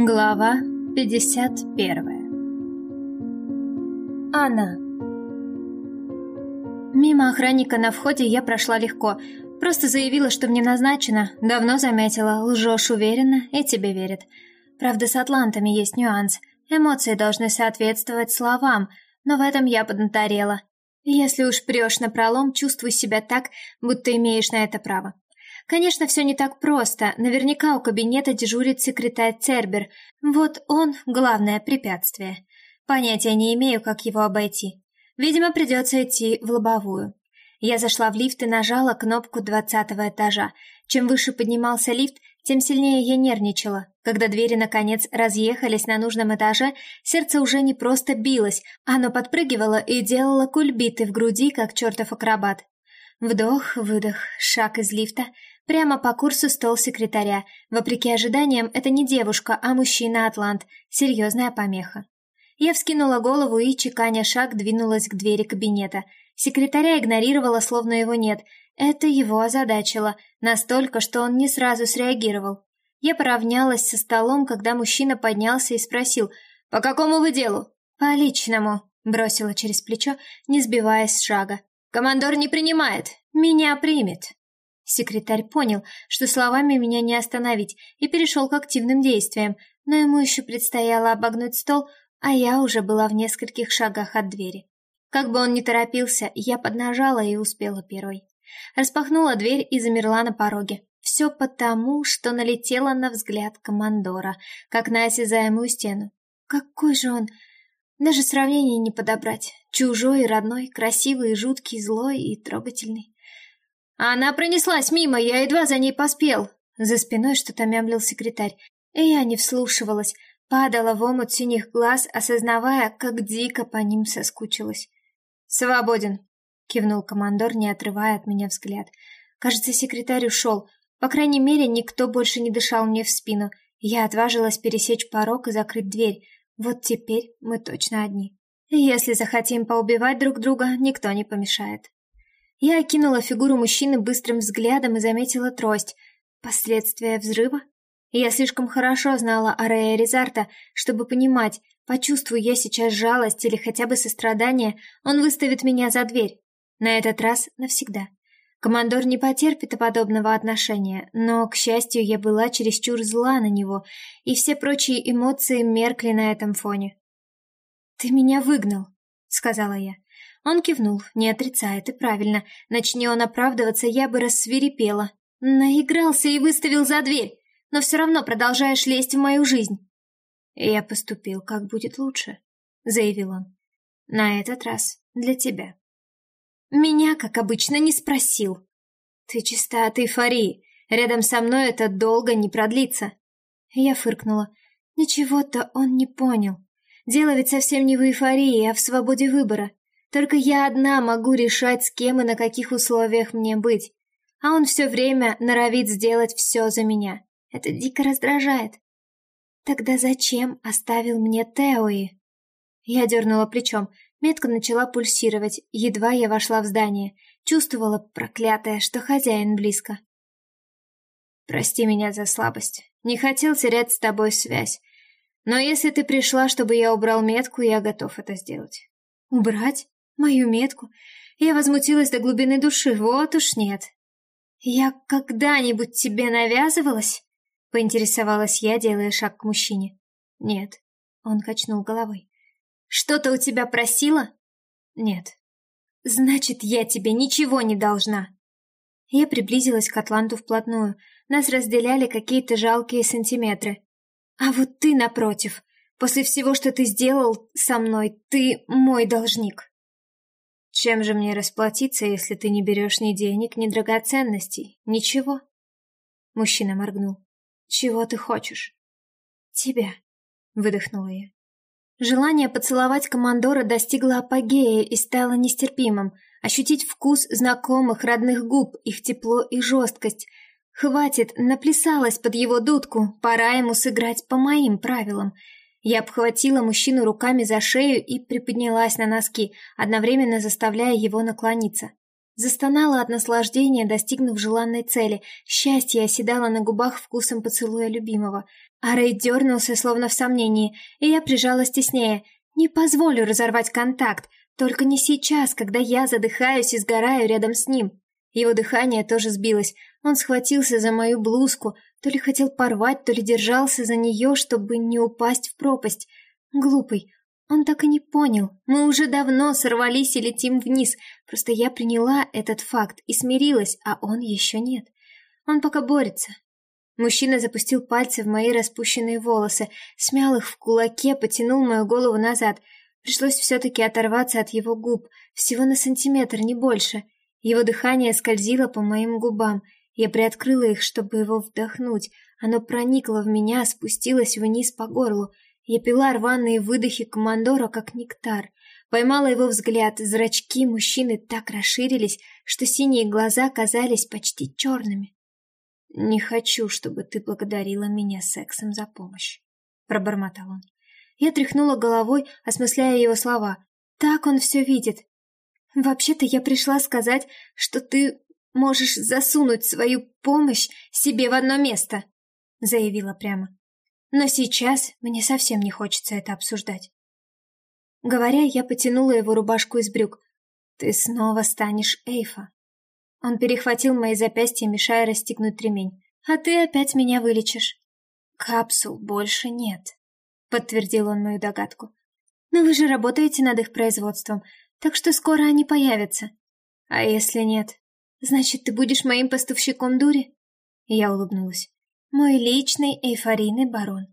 Глава 51 Анна. Мимо охранника на входе я прошла легко, просто заявила, что мне назначено, давно заметила, лжешь уверенно и тебе верят. Правда, с атлантами есть нюанс, эмоции должны соответствовать словам, но в этом я поднаторела. Если уж прешь на пролом, чувствуй себя так, будто имеешь на это право. Конечно, все не так просто. Наверняка у кабинета дежурит секретарь Цербер. Вот он — главное препятствие. Понятия не имею, как его обойти. Видимо, придется идти в лобовую. Я зашла в лифт и нажала кнопку двадцатого этажа. Чем выше поднимался лифт, тем сильнее я нервничала. Когда двери, наконец, разъехались на нужном этаже, сердце уже не просто билось, оно подпрыгивало и делало кульбиты в груди, как чертов акробат. Вдох, выдох, шаг из лифта, прямо по курсу стол секретаря. Вопреки ожиданиям, это не девушка, а мужчина-атлант. Серьезная помеха. Я вскинула голову и, чеканя шаг, двинулась к двери кабинета. Секретаря игнорировала, словно его нет. Это его озадачило, настолько, что он не сразу среагировал. Я поравнялась со столом, когда мужчина поднялся и спросил «По какому вы делу?» «По личному», — бросила через плечо, не сбиваясь с шага. Командор не принимает. Меня примет. Секретарь понял, что словами меня не остановить, и перешел к активным действиям, но ему еще предстояло обогнуть стол, а я уже была в нескольких шагах от двери. Как бы он ни торопился, я поднажала и успела первой. Распахнула дверь и замерла на пороге. Все потому, что налетела на взгляд командора, как на осязаемую стену. Какой же он даже сравнений не подобрать. Чужой и родной, красивый и жуткий, злой и трогательный. Она пронеслась мимо, я едва за ней поспел. За спиной что-то мямлил секретарь. И я не вслушивалась, падала в омут синих глаз, осознавая, как дико по ним соскучилась. «Свободен», — кивнул командор, не отрывая от меня взгляд. Кажется, секретарь ушел. По крайней мере, никто больше не дышал мне в спину. Я отважилась пересечь порог и закрыть дверь. Вот теперь мы точно одни. Если захотим поубивать друг друга, никто не помешает. Я окинула фигуру мужчины быстрым взглядом и заметила трость. Последствия взрыва? Я слишком хорошо знала Арея Резарта, чтобы понимать, почувствую я сейчас жалость или хотя бы сострадание, он выставит меня за дверь. На этот раз навсегда. Командор не потерпит подобного отношения, но, к счастью, я была чересчур зла на него, и все прочие эмоции меркли на этом фоне. «Ты меня выгнал», — сказала я. Он кивнул, не отрицает, и правильно. Начни он оправдываться, я бы рассвирепела. Наигрался и выставил за дверь, но все равно продолжаешь лезть в мою жизнь. «Я поступил, как будет лучше», — заявил он. «На этот раз для тебя». Меня, как обычно, не спросил. Ты чиста от эйфории. Рядом со мной это долго не продлится. Я фыркнула. Ничего-то он не понял. Дело ведь совсем не в эйфории, а в свободе выбора. Только я одна могу решать, с кем и на каких условиях мне быть. А он все время норовит сделать все за меня. Это дико раздражает. Тогда зачем оставил мне Теои? Я дернула плечом. Метка начала пульсировать, едва я вошла в здание. Чувствовала, проклятая, что хозяин близко. «Прости меня за слабость. Не хотел терять с тобой связь. Но если ты пришла, чтобы я убрал метку, я готов это сделать». «Убрать? Мою метку?» Я возмутилась до глубины души. Вот уж нет. «Я когда-нибудь тебе навязывалась?» Поинтересовалась я, делая шаг к мужчине. «Нет», — он качнул головой. Что-то у тебя просила? Нет. Значит, я тебе ничего не должна. Я приблизилась к Атланту вплотную. Нас разделяли какие-то жалкие сантиметры. А вот ты, напротив, после всего, что ты сделал со мной, ты мой должник. Чем же мне расплатиться, если ты не берешь ни денег, ни драгоценностей? Ничего. Мужчина моргнул. Чего ты хочешь? Тебя, выдохнула я. Желание поцеловать командора достигло апогея и стало нестерпимым. Ощутить вкус знакомых родных губ, их тепло и жесткость. Хватит, наплясалась под его дудку, пора ему сыграть по моим правилам. Я обхватила мужчину руками за шею и приподнялась на носки, одновременно заставляя его наклониться. Застонала от наслаждения, достигнув желанной цели. Счастье оседало на губах вкусом поцелуя любимого. А Рэй дернулся, словно в сомнении, и я прижалась теснее. Не позволю разорвать контакт, только не сейчас, когда я задыхаюсь и сгораю рядом с ним. Его дыхание тоже сбилось. Он схватился за мою блузку, то ли хотел порвать, то ли держался за нее, чтобы не упасть в пропасть. Глупый. Он так и не понял. Мы уже давно сорвались и летим вниз. Просто я приняла этот факт и смирилась, а он еще нет. Он пока борется. Мужчина запустил пальцы в мои распущенные волосы, смял их в кулаке, потянул мою голову назад. Пришлось все-таки оторваться от его губ, всего на сантиметр, не больше. Его дыхание скользило по моим губам. Я приоткрыла их, чтобы его вдохнуть. Оно проникло в меня, спустилось вниз по горлу. Я пила рваные выдохи командора, как нектар. Поймала его взгляд, зрачки мужчины так расширились, что синие глаза казались почти черными. «Не хочу, чтобы ты благодарила меня сексом за помощь», — пробормотал он. Я тряхнула головой, осмысляя его слова. Так он все видит. «Вообще-то я пришла сказать, что ты можешь засунуть свою помощь себе в одно место», — заявила прямо. «Но сейчас мне совсем не хочется это обсуждать». Говоря, я потянула его рубашку из брюк. «Ты снова станешь Эйфа». Он перехватил мои запястья, мешая расстегнуть ремень. «А ты опять меня вылечишь». «Капсул больше нет», — подтвердил он мою догадку. «Но вы же работаете над их производством, так что скоро они появятся». «А если нет?» «Значит, ты будешь моим поставщиком дури?» Я улыбнулась. «Мой личный эйфорийный барон».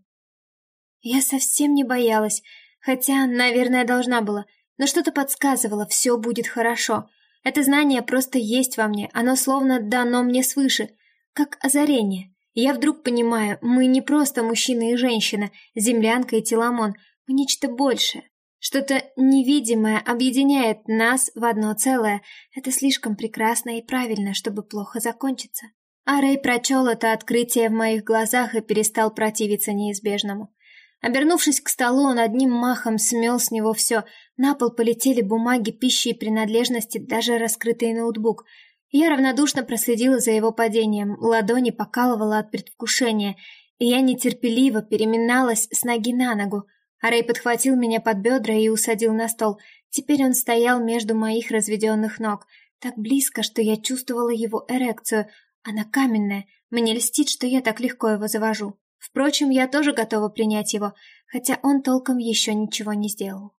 Я совсем не боялась, хотя, наверное, должна была, но что-то подсказывало, все будет хорошо. Это знание просто есть во мне, оно словно дано мне свыше, как озарение. Я вдруг понимаю, мы не просто мужчина и женщина, землянка и теламон, мы нечто большее. Что-то невидимое объединяет нас в одно целое. Это слишком прекрасно и правильно, чтобы плохо закончиться. А Рэй прочел это открытие в моих глазах и перестал противиться неизбежному. Обернувшись к столу, он одним махом смел с него все. На пол полетели бумаги, пищи и принадлежности, даже раскрытый ноутбук. Я равнодушно проследила за его падением, ладони покалывала от предвкушения, и я нетерпеливо переминалась с ноги на ногу. А Рэй подхватил меня под бедра и усадил на стол. Теперь он стоял между моих разведенных ног, так близко, что я чувствовала его эрекцию. Она каменная, мне льстит, что я так легко его завожу. Впрочем, я тоже готова принять его, хотя он толком еще ничего не сделал.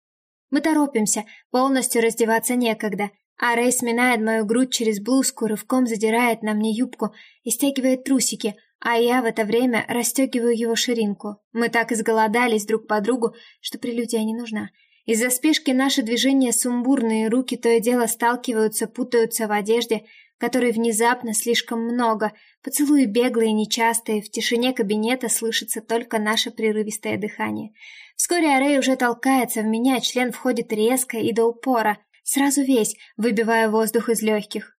Мы торопимся, полностью раздеваться некогда, а Рэй сминает мою грудь через блузку, рывком задирает на мне юбку и стягивает трусики, а я в это время расстегиваю его ширинку. Мы так изголодались друг по другу, что прелюдия не нужна. Из-за спешки наши движения сумбурные, руки то и дело сталкиваются, путаются в одежде, которой внезапно слишком много, поцелуи беглые, нечастые, в тишине кабинета слышится только наше прерывистое дыхание. Вскоре Арей уже толкается в меня, член входит резко и до упора, сразу весь, выбивая воздух из легких.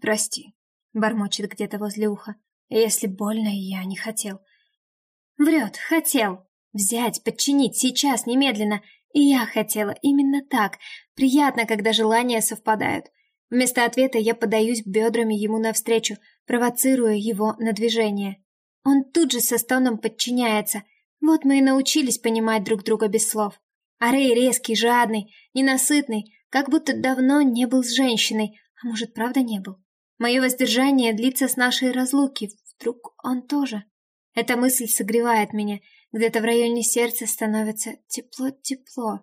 «Прости», — бормочет где-то возле уха, — «если больно, я не хотел». Врет, хотел. Взять, подчинить, сейчас, немедленно. И я хотела именно так. Приятно, когда желания совпадают. Вместо ответа я подаюсь бедрами ему навстречу, провоцируя его на движение. Он тут же со стоном подчиняется. Вот мы и научились понимать друг друга без слов. А Рэй резкий, жадный, ненасытный, как будто давно не был с женщиной, а может, правда не был. Мое воздержание длится с нашей разлуки, вдруг он тоже. Эта мысль согревает меня, где-то в районе сердца становится тепло-тепло.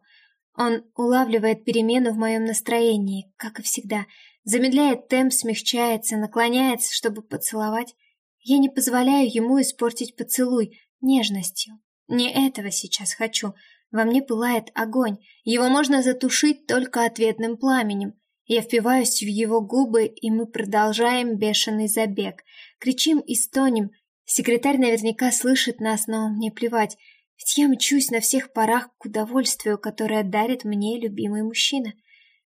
Он улавливает перемену в моем настроении, как и всегда, замедляет темп, смягчается, наклоняется, чтобы поцеловать. Я не позволяю ему испортить поцелуй нежностью. Не этого сейчас хочу. Во мне пылает огонь. Его можно затушить только ответным пламенем. Я впиваюсь в его губы, и мы продолжаем бешеный забег. Кричим и стонем. Секретарь наверняка слышит нас, но мне плевать. Ведь я мчусь на всех парах к удовольствию, которое дарит мне любимый мужчина.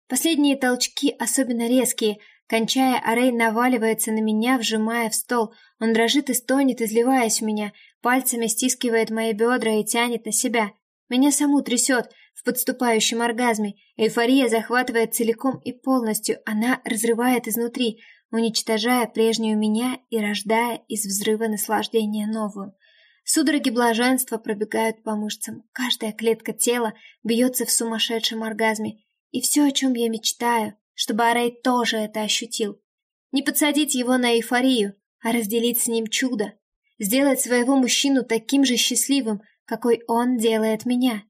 Последние толчки особенно резкие. Кончая, Арей наваливается на меня, вжимая в стол. Он дрожит и стонет, изливаясь в меня. Пальцами стискивает мои бедра и тянет на себя. Меня саму трясет. Подступающем оргазме. Эйфория захватывает целиком и полностью, она разрывает изнутри, уничтожая прежнюю меня и рождая из взрыва наслаждения новую. Судороги блаженства пробегают по мышцам, каждая клетка тела бьется в сумасшедшем оргазме, и все, о чем я мечтаю, чтобы Арей тоже это ощутил. Не подсадить его на эйфорию, а разделить с ним чудо. Сделать своего мужчину таким же счастливым, какой он делает меня.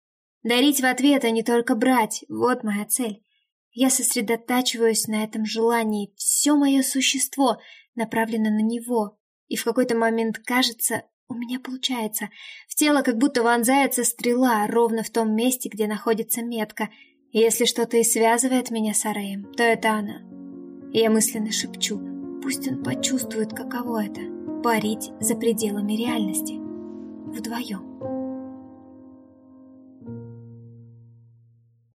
Дарить в ответ, а не только брать, вот моя цель. Я сосредотачиваюсь на этом желании, все мое существо направлено на него, и в какой-то момент кажется, у меня получается. В тело как будто вонзается стрела ровно в том месте, где находится метка. И если что-то и связывает меня с Ареем, то это она. я мысленно шепчу, пусть он почувствует, каково это — парить за пределами реальности. Вдвоем.